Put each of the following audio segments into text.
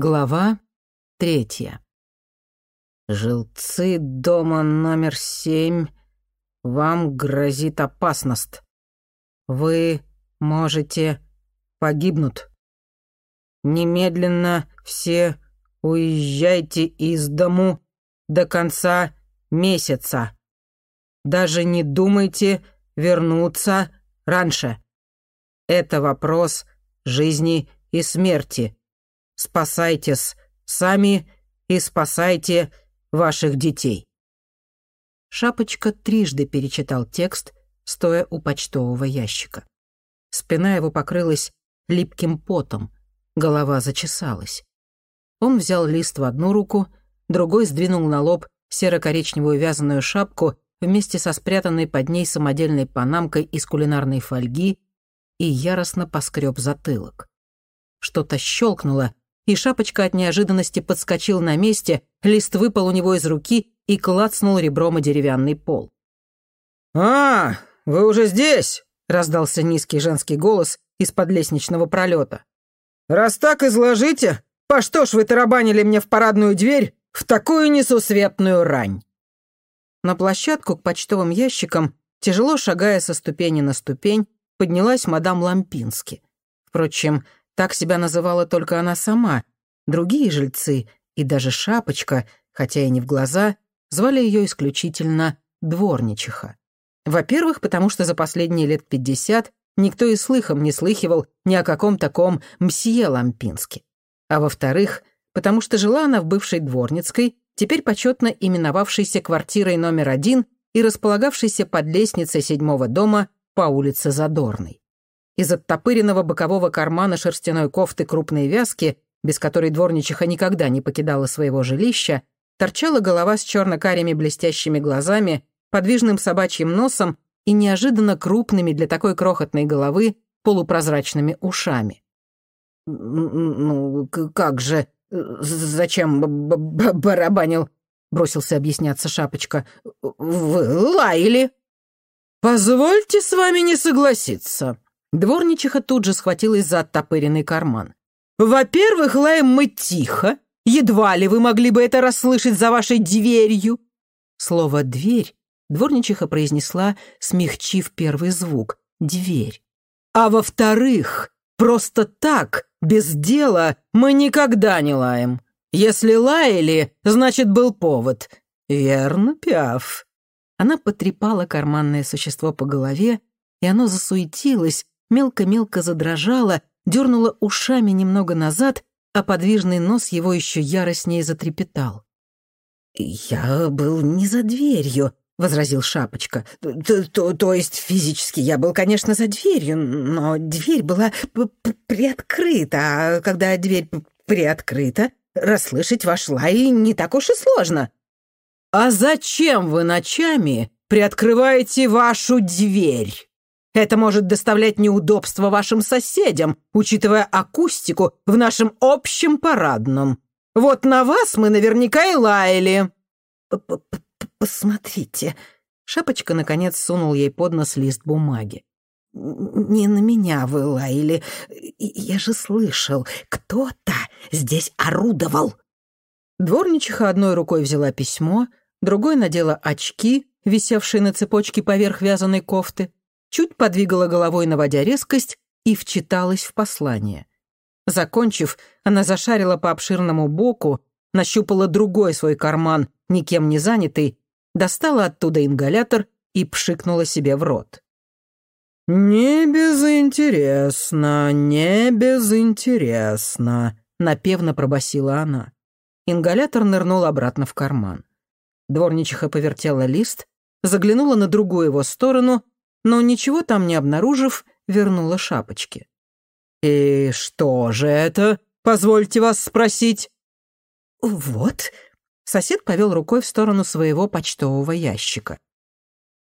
Глава третья. «Жилцы дома номер семь, вам грозит опасность. Вы можете погибнуть. Немедленно все уезжайте из дому до конца месяца. Даже не думайте вернуться раньше. Это вопрос жизни и смерти. Спасайтесь сами и спасайте ваших детей». Шапочка трижды перечитал текст, стоя у почтового ящика. Спина его покрылась липким потом, голова зачесалась. Он взял лист в одну руку, другой сдвинул на лоб серо-коричневую вязаную шапку вместе со спрятанной под ней самодельной панамкой из кулинарной фольги и яростно поскреб затылок. Что-то щелкнуло, и шапочка от неожиданности подскочил на месте, лист выпал у него из руки и клацнул ребром о деревянный пол. «А, вы уже здесь?» — раздался низкий женский голос из-под лестничного пролета. «Раз так, изложите, по что ж вы тарабанили мне в парадную дверь в такую несусветную рань?» На площадку к почтовым ящикам, тяжело шагая со ступени на ступень, поднялась мадам Лампински. Впрочем, так себя называла только она сама. Другие жильцы и даже Шапочка, хотя и не в глаза, звали ее исключительно дворничиха. Во-первых, потому что за последние лет пятьдесят никто и слыхом не слыхивал ни о каком таком мсье Лампинске. А во-вторых, потому что жила она в бывшей дворницкой, теперь почетно именовавшейся квартирой номер один и располагавшейся под лестницей седьмого дома по улице Задорной. Из оттопыренного бокового кармана шерстяной кофты крупной вязки, без которой дворничиха никогда не покидала своего жилища, торчала голова с черно-карими блестящими глазами, подвижным собачьим носом и неожиданно крупными для такой крохотной головы полупрозрачными ушами. «Ну, как же? Зачем барабанил?» — бросился объясняться Шапочка. «Вы лаяли?» «Позвольте с вами не согласиться». Дворничиха тут же схватилась за оттопыренный карман. «Во-первых, лаем мы тихо. Едва ли вы могли бы это расслышать за вашей дверью». Слово «дверь» дворничиха произнесла, смягчив первый звук «дверь». «А во-вторых, просто так, без дела, мы никогда не лаем. Если лаяли, значит, был повод. Верно, Пиаф?» Она потрепала карманное существо по голове, и оно засуетилось, мелко-мелко задрожало, дернуло ушами немного назад, а подвижный нос его еще яростнее затрепетал. «Я был не за дверью», — возразил Шапочка. То, то, «То есть физически я был, конечно, за дверью, но дверь была приоткрыта, а когда дверь приоткрыта, расслышать ваш лай не так уж и сложно». «А зачем вы ночами приоткрываете вашу дверь?» Это может доставлять неудобства вашим соседям, учитывая акустику в нашем общем парадном. Вот на вас мы наверняка и лаяли». «Посмотрите». Шапочка, наконец, сунул ей под нос лист бумаги. «Не на меня вы лаяли. Я же слышал, кто-то здесь орудовал». Дворничиха одной рукой взяла письмо, другой надела очки, висевшие на цепочке поверх вязаной кофты, чуть подвигала головой, наводя резкость, и вчиталась в послание. Закончив, она зашарила по обширному боку, нащупала другой свой карман, никем не занятый, достала оттуда ингалятор и пшикнула себе в рот. «Не безинтересно, не безинтересно», — напевно пробасила она. Ингалятор нырнул обратно в карман. Дворничиха повертела лист, заглянула на другую его сторону но ничего там не обнаружив, вернула шапочки. «И что же это, позвольте вас спросить?» «Вот», — сосед повел рукой в сторону своего почтового ящика.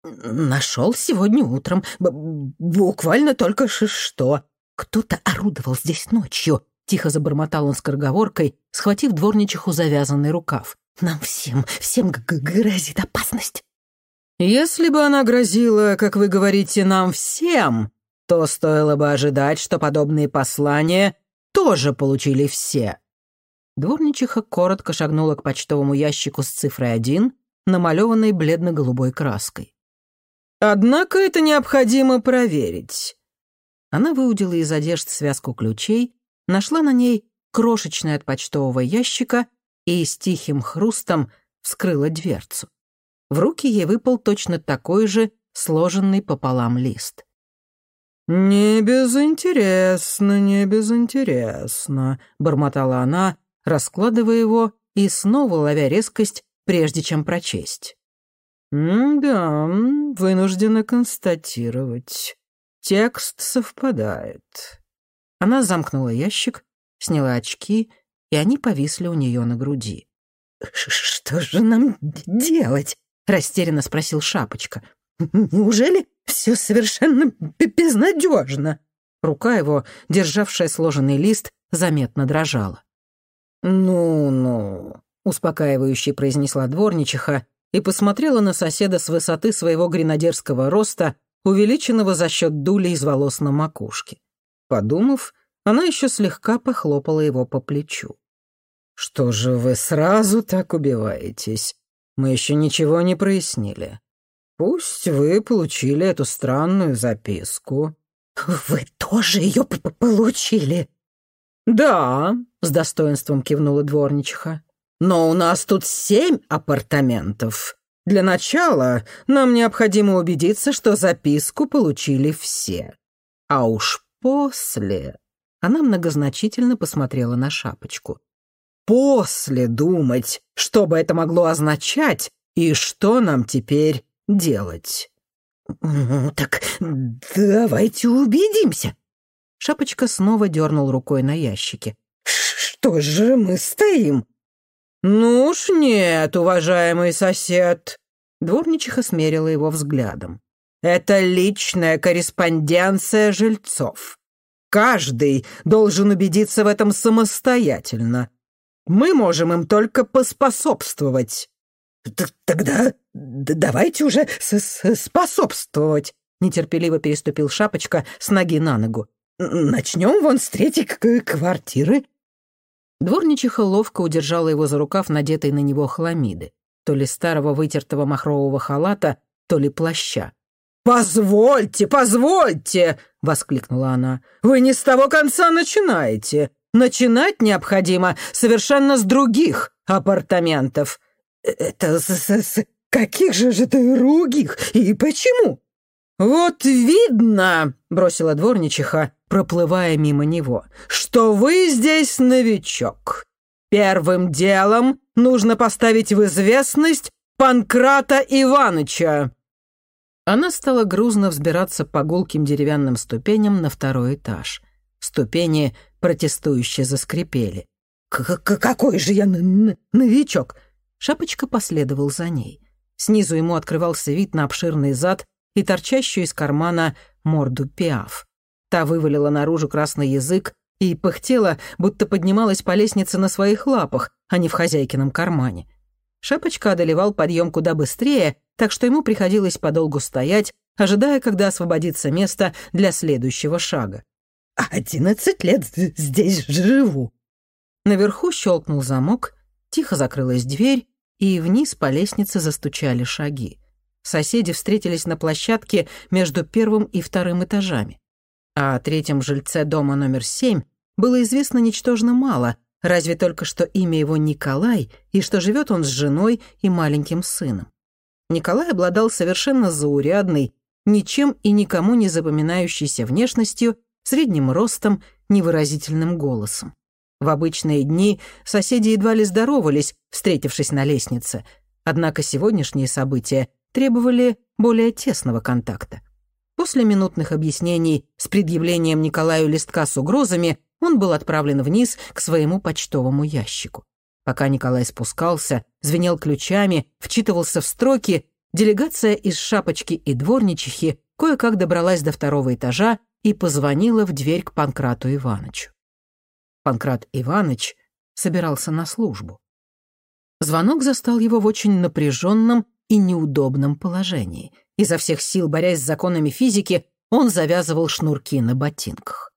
«Нашел сегодня утром, буквально только что. Кто-то орудовал здесь ночью», — тихо забормотал он скороговоркой, схватив дворничиху завязанный рукав. «Нам всем, всем грозит опасность». Если бы она грозила, как вы говорите, нам всем, то стоило бы ожидать, что подобные послания тоже получили все. Дворничиха коротко шагнула к почтовому ящику с цифрой один, намалеванной бледно-голубой краской. «Однако это необходимо проверить». Она выудила из одежд связку ключей, нашла на ней крошечный от почтового ящика и с тихим хрустом вскрыла дверцу. В руки ей выпал точно такой же сложенный пополам лист. «Не безинтересно, не безинтересно», — бормотала она, раскладывая его и снова ловя резкость, прежде чем прочесть. «Да, вынуждена констатировать. Текст совпадает». Она замкнула ящик, сняла очки, и они повисли у нее на груди. «Что же нам делать?» — растерянно спросил Шапочка. «Неужели все совершенно безнадежно?» Рука его, державшая сложенный лист, заметно дрожала. «Ну-ну», — успокаивающе произнесла дворничиха и посмотрела на соседа с высоты своего гренадерского роста, увеличенного за счет дули из волос на макушке. Подумав, она еще слегка похлопала его по плечу. «Что же вы сразу так убиваетесь? Мы еще ничего не прояснили. Пусть вы получили эту странную записку». «Вы тоже ее получили?» «Да», — с достоинством кивнула дворничиха. «Но у нас тут семь апартаментов. Для начала нам необходимо убедиться, что записку получили все. А уж после...» Она многозначительно посмотрела на шапочку. «После думать, что бы это могло означать и что нам теперь делать». «Ну, так давайте убедимся», Шапочка снова дернул рукой на ящике. «Что же мы стоим?» «Ну уж нет, уважаемый сосед!» Дворничиха смерила его взглядом. «Это личная корреспонденция жильцов. Каждый должен убедиться в этом самостоятельно. Мы можем им только поспособствовать». «Тогда давайте уже способствовать», — нетерпеливо переступил Шапочка с ноги на ногу. Начнем вон с третьей квартиры». Дворничиха ловко удержала его за рукав, надетой на него хламиды, то ли старого вытертого махрового халата, то ли плаща. «Позвольте, позвольте!» — воскликнула она. «Вы не с того конца начинаете. Начинать необходимо совершенно с других апартаментов». «Это с, с, с каких же же других? И почему?» «Вот видно», — бросила дворничиха, проплывая мимо него, «что вы здесь новичок. Первым делом нужно поставить в известность Панкрата Иваныча». Она стала грузно взбираться по гулким деревянным ступеням на второй этаж. Ступени протестующе заскрипели. «Какой же я новичок?» Шапочка последовал за ней. Снизу ему открывался вид на обширный зад и торчащую из кармана морду пиаф. Та вывалила наружу красный язык и пыхтела, будто поднималась по лестнице на своих лапах, а не в хозяйкином кармане. Шапочка одолевал подъем куда быстрее, так что ему приходилось подолгу стоять, ожидая, когда освободится место для следующего шага. «Одиннадцать лет здесь живу». Наверху щелкнул замок, тихо закрылась дверь, и вниз по лестнице застучали шаги. Соседи встретились на площадке между первым и вторым этажами. А о третьем жильце дома номер семь было известно ничтожно мало, разве только что имя его Николай и что живет он с женой и маленьким сыном. Николай обладал совершенно заурядной, ничем и никому не запоминающейся внешностью, средним ростом, невыразительным голосом. В обычные дни соседи едва ли здоровались, встретившись на лестнице, однако сегодняшние события требовали более тесного контакта. После минутных объяснений с предъявлением Николаю листка с угрозами он был отправлен вниз к своему почтовому ящику. Пока Николай спускался, звенел ключами, вчитывался в строки, делегация из шапочки и дворничихи кое-как добралась до второго этажа и позвонила в дверь к Панкрату Иванычу. Панкрат Иваныч собирался на службу. Звонок застал его в очень напряженном и неудобном положении. Изо всех сил, борясь с законами физики, он завязывал шнурки на ботинках.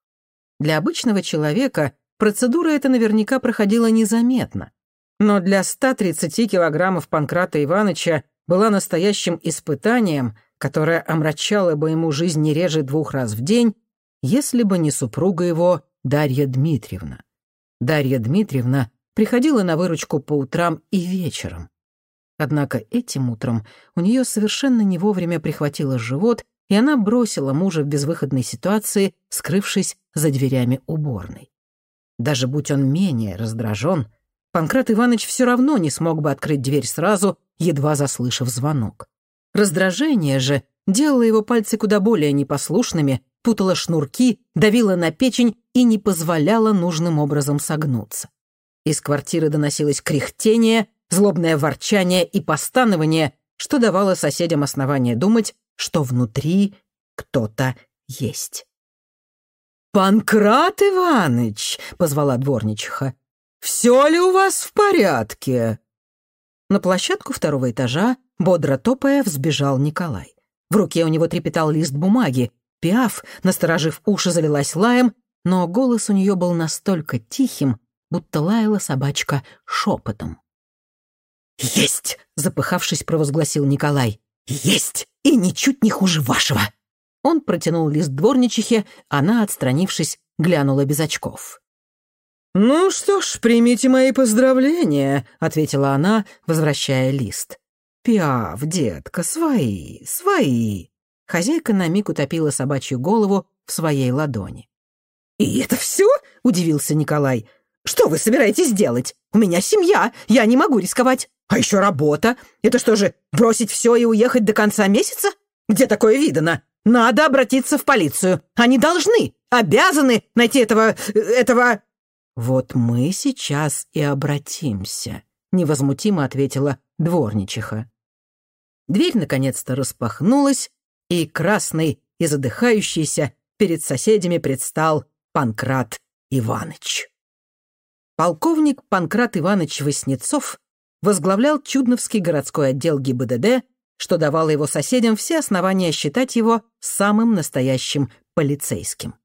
Для обычного человека процедура эта наверняка проходила незаметно. Но для 130 килограммов Панкрата Ивановича была настоящим испытанием, которое омрачало бы ему жизнь не реже двух раз в день, если бы не супруга его Дарья Дмитриевна. Дарья Дмитриевна приходила на выручку по утрам и вечером. Однако этим утром у нее совершенно не вовремя прихватило живот, и она бросила мужа в безвыходной ситуации, скрывшись за дверями уборной. Даже будь он менее раздражен, Панкрат Иванович все равно не смог бы открыть дверь сразу, едва заслышав звонок. Раздражение же делало его пальцы куда более непослушными, путало шнурки, давило на печень и не позволяло нужным образом согнуться. Из квартиры доносилось кряхтение, злобное ворчание и постанование, что давало соседям основание думать, что внутри кто-то есть. «Панкрат Иваныч!» — позвала дворничиха. «Все ли у вас в порядке?» На площадку второго этажа, бодро топая, взбежал Николай. В руке у него трепетал лист бумаги. Пиаф, насторожив уши, залилась лаем, но голос у нее был настолько тихим, будто лаяла собачка шепотом. «Есть!» — запыхавшись, провозгласил Николай. «Есть! И ничуть не хуже вашего!» Он протянул лист дворничихе, она, отстранившись, глянула без очков. «Ну что ж, примите мои поздравления», — ответила она, возвращая лист. «Пиав, детка, свои, свои». Хозяйка на миг утопила собачью голову в своей ладони. «И это все?» — удивился Николай. «Что вы собираетесь делать? У меня семья, я не могу рисковать. А еще работа. Это что же, бросить все и уехать до конца месяца? Где такое видано? Надо обратиться в полицию. Они должны, обязаны найти этого... этого...» «Вот мы сейчас и обратимся», — невозмутимо ответила дворничиха. Дверь наконец-то распахнулась, и красный и задыхающийся перед соседями предстал Панкрат Иваныч. Полковник Панкрат Иваныч Васнецов возглавлял Чудновский городской отдел ГИБДД, что давало его соседям все основания считать его самым настоящим полицейским.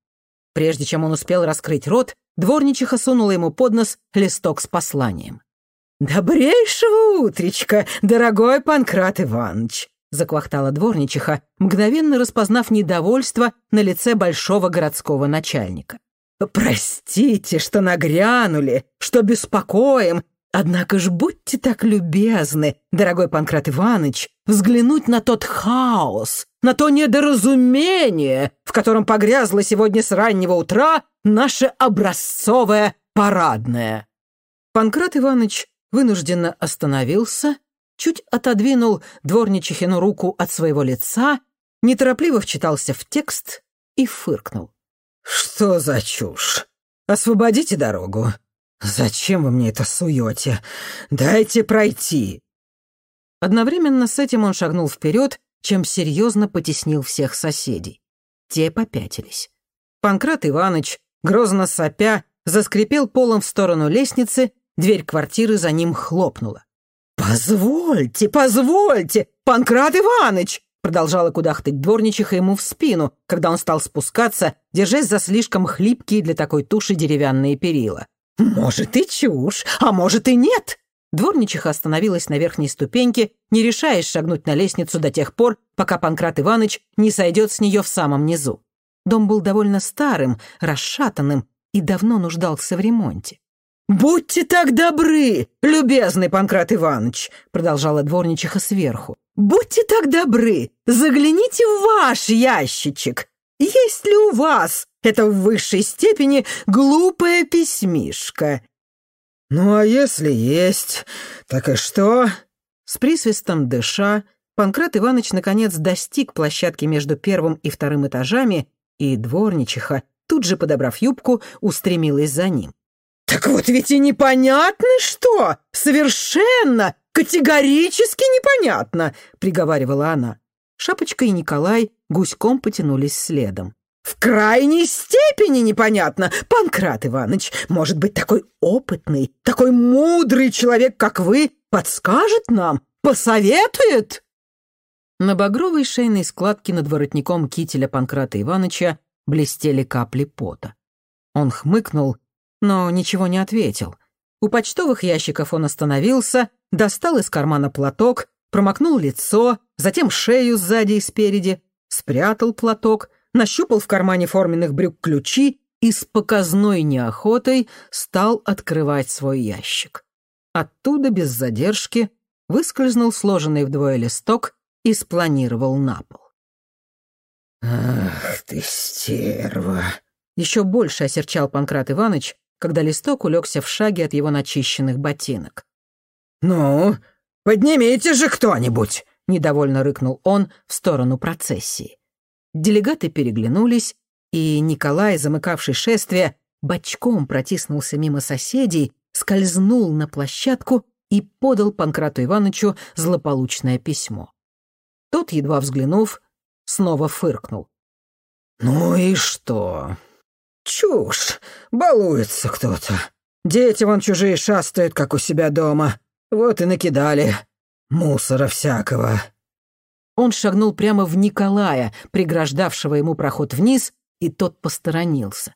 Прежде чем он успел раскрыть рот, дворничиха сунула ему под нос листок с посланием. «Добрейшего утречка, дорогой Панкрат Иванович!» — заквахтала дворничиха, мгновенно распознав недовольство на лице большого городского начальника. «Простите, что нагрянули, что беспокоим, однако ж будьте так любезны, дорогой Панкрат Иванович, взглянуть на тот хаос, на то недоразумение, в котором погрязла сегодня с раннего утра наше образцовое парадное». Панкрат Иванович вынужденно остановился, чуть отодвинул дворничихину руку от своего лица, неторопливо вчитался в текст и фыркнул. «Что за чушь? Освободите дорогу. Зачем вы мне это суете? Дайте пройти!» Одновременно с этим он шагнул вперед, чем серьезно потеснил всех соседей. Те попятились. Панкрат Иваныч, грозно сопя, заскрипел полом в сторону лестницы, дверь квартиры за ним хлопнула. «Позвольте, позвольте, Панкрат Иваныч!» Продолжала кудахтать дворничиха ему в спину, когда он стал спускаться, держась за слишком хлипкие для такой туши деревянные перила. «Может и чушь, а может и нет!» Дворничиха остановилась на верхней ступеньке, не решаясь шагнуть на лестницу до тех пор, пока Панкрат Иваныч не сойдет с нее в самом низу. Дом был довольно старым, расшатанным и давно нуждался в ремонте. «Будьте так добры, любезный Панкрат Иванович», — продолжала дворничиха сверху. «Будьте так добры, загляните в ваш ящичек. Есть ли у вас это в высшей степени глупая письмишка?» «Ну, а если есть, так и что?» С присвистом дыша, Панкрат Иванович наконец достиг площадки между первым и вторым этажами, и дворничиха, тут же подобрав юбку, устремилась за ним. «Так вот ведь и непонятно что! Совершенно, категорически непонятно!» — приговаривала она. Шапочка и Николай гуськом потянулись следом. «В крайней степени непонятно, Панкрат Иванович, может быть, такой опытный, такой мудрый человек, как вы, подскажет нам, посоветует?» На багровой шейной складке над воротником кителя Панкрата Ивановича блестели капли пота. Он хмыкнул но ничего не ответил. У почтовых ящиков он остановился, достал из кармана платок, промокнул лицо, затем шею сзади и спереди, спрятал платок, нащупал в кармане форменных брюк ключи и с показной неохотой стал открывать свой ящик. Оттуда без задержки выскользнул сложенный вдвое листок и спланировал на пол. «Ах ты, стерва!» Еще больше осерчал Панкрат Иваныч, когда листок улегся в шаге от его начищенных ботинок. «Ну, поднимите же кто-нибудь!» — недовольно рыкнул он в сторону процессии. Делегаты переглянулись, и Николай, замыкавший шествие, бочком протиснулся мимо соседей, скользнул на площадку и подал Панкрату Ивановичу злополучное письмо. Тот, едва взглянув, снова фыркнул. «Ну и что? Чушь! Балуется кто-то. Дети вон чужие шастают, как у себя дома. Вот и накидали. Мусора всякого». Он шагнул прямо в Николая, преграждавшего ему проход вниз, и тот посторонился.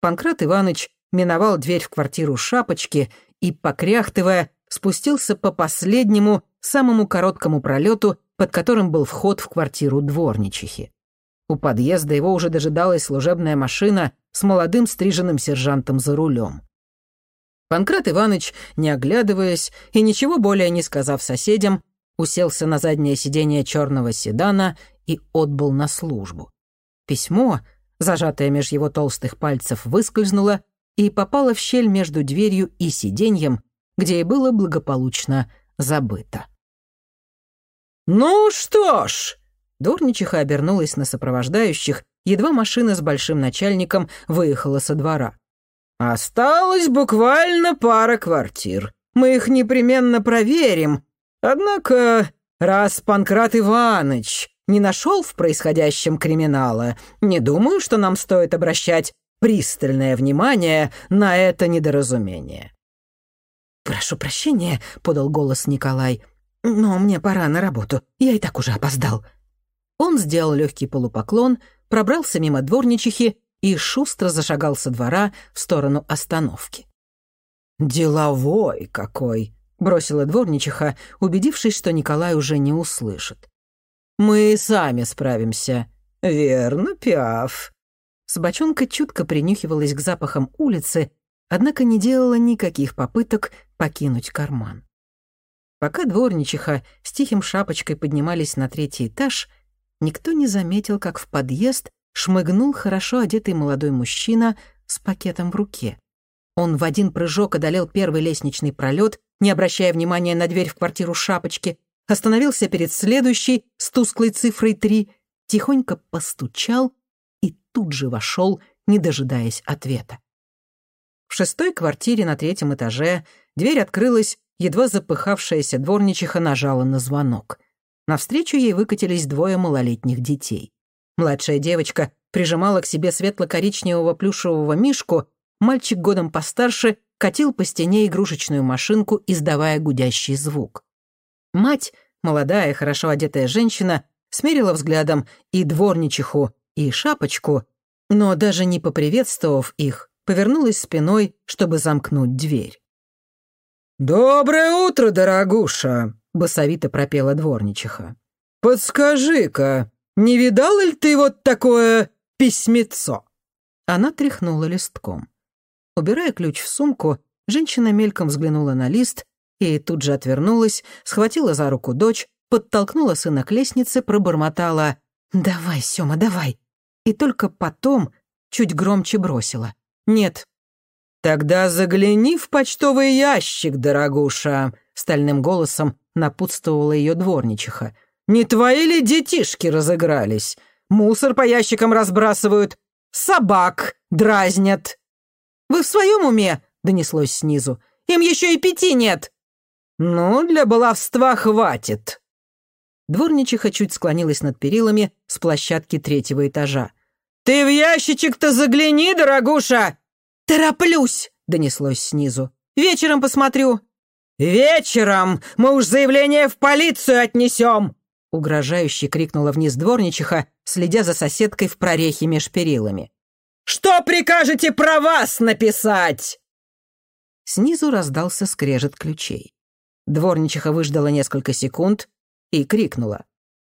Панкрат Иванович миновал дверь в квартиру Шапочки и, покряхтывая, спустился по последнему, самому короткому пролету, под которым был вход в квартиру дворничихи. У подъезда его уже дожидалась служебная машина с молодым стриженным сержантом за рулем. Панкрат Иванович, не оглядываясь и ничего более не сказав соседям, уселся на заднее сиденье черного седана и отбыл на службу. Письмо, зажатое меж его толстых пальцев, выскользнуло и попало в щель между дверью и сиденьем, где и было благополучно забыто. «Ну что ж», Дурничиха обернулась на сопровождающих, едва машина с большим начальником выехала со двора. «Осталось буквально пара квартир. Мы их непременно проверим. Однако, раз Панкрат Иваныч не нашел в происходящем криминала, не думаю, что нам стоит обращать пристальное внимание на это недоразумение». «Прошу прощения», — подал голос Николай, — «но мне пора на работу. Я и так уже опоздал». Он сделал легкий полупоклон, пробрался мимо дворничихи и шустро зашагал со двора в сторону остановки. «Деловой какой!» — бросила дворничиха, убедившись, что Николай уже не услышит. «Мы сами справимся». «Верно, Пиаф». Собачонка чутко принюхивалась к запахам улицы, однако не делала никаких попыток покинуть карман. Пока дворничиха с тихим шапочкой поднимались на третий этаж, никто не заметил, как в подъезд шмыгнул хорошо одетый молодой мужчина с пакетом в руке. Он в один прыжок одолел первый лестничный пролет, не обращая внимания на дверь в квартиру шапочки, остановился перед следующей с тусклой цифрой три, тихонько постучал и тут же вошел, не дожидаясь ответа. В шестой квартире на третьем этаже дверь открылась, едва запыхавшаяся дворничиха нажала на звонок — Навстречу ей выкатились двое малолетних детей. Младшая девочка прижимала к себе светло-коричневого плюшевого мишку, мальчик годом постарше катил по стене игрушечную машинку, издавая гудящий звук. Мать, молодая, хорошо одетая женщина, смерила взглядом и дворничиху, и шапочку, но даже не поприветствовав их, повернулась спиной, чтобы замкнуть дверь. «Доброе утро, дорогуша!» — басовито пропела дворничиха. «Подскажи-ка, не видал ли ты вот такое письмецо?» Она тряхнула листком. Убирая ключ в сумку, женщина мельком взглянула на лист и тут же отвернулась, схватила за руку дочь, подтолкнула сына к лестнице, пробормотала «Давай, Сёма, давай!» И только потом чуть громче бросила «Нет». «Тогда загляни в почтовый ящик, дорогуша», — стальным голосом напутствовала ее дворничиха. «Не твои ли детишки разыгрались? Мусор по ящикам разбрасывают, собак дразнят». «Вы в своем уме?» — донеслось снизу. «Им еще и пяти нет». «Ну, для баловства хватит». Дворничиха чуть склонилась над перилами с площадки третьего этажа. «Ты в ящичек-то загляни, дорогуша!» «Тороплюсь!» — донеслось снизу. «Вечером посмотрю». «Вечером мы уж заявление в полицию отнесем!» Угрожающе крикнула вниз дворничиха, следя за соседкой в прорехе меж перилами. «Что прикажете про вас написать?» Снизу раздался скрежет ключей. Дворничиха выждала несколько секунд и крикнула.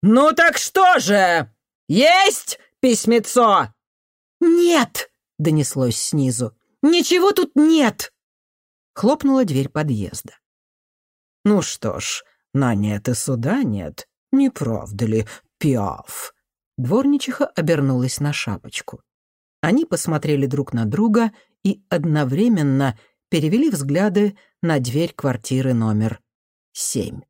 «Ну так что же? Есть письмецо?» «Нет!» — донеслось снизу. «Ничего тут нет!» Хлопнула дверь подъезда. «Ну что ж, на нет и суда нет, не правда ли, пиаф?» Дворничиха обернулась на шапочку. Они посмотрели друг на друга и одновременно перевели взгляды на дверь квартиры номер семь.